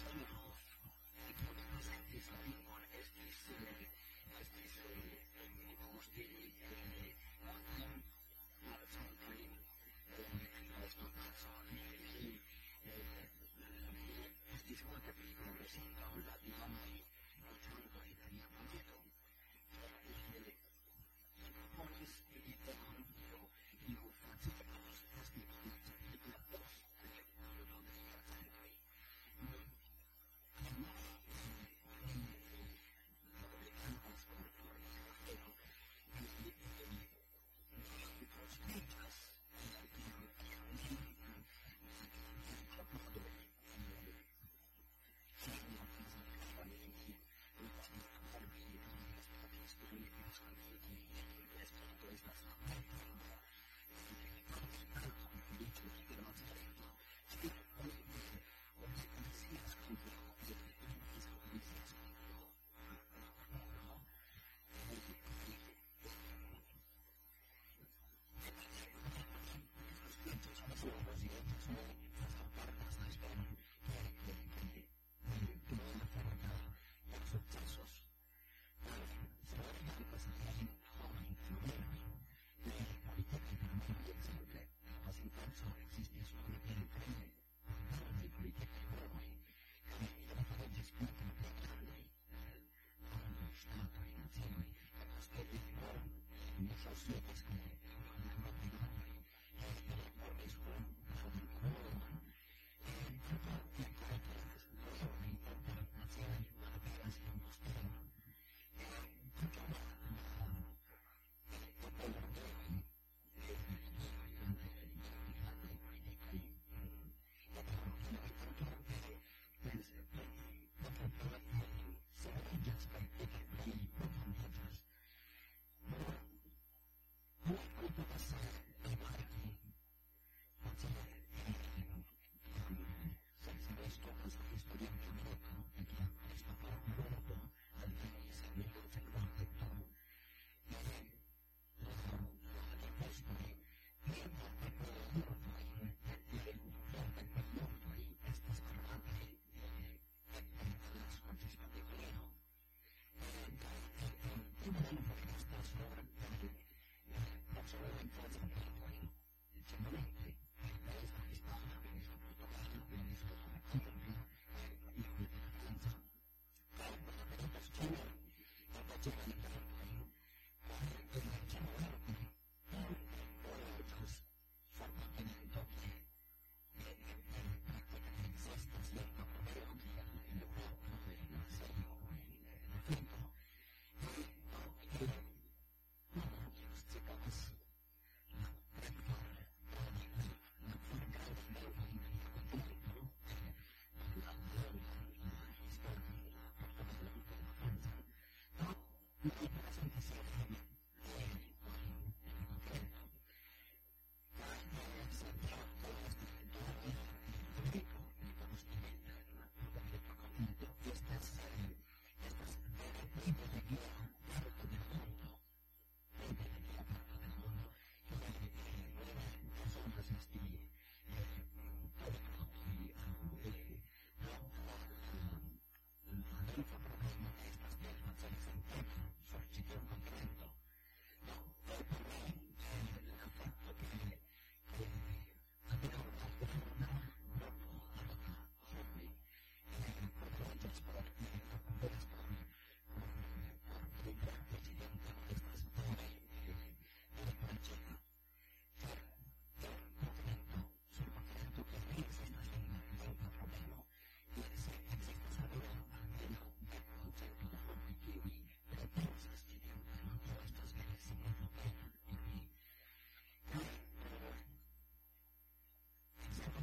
Estas to keep すいません。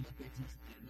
and the business of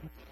Sabe?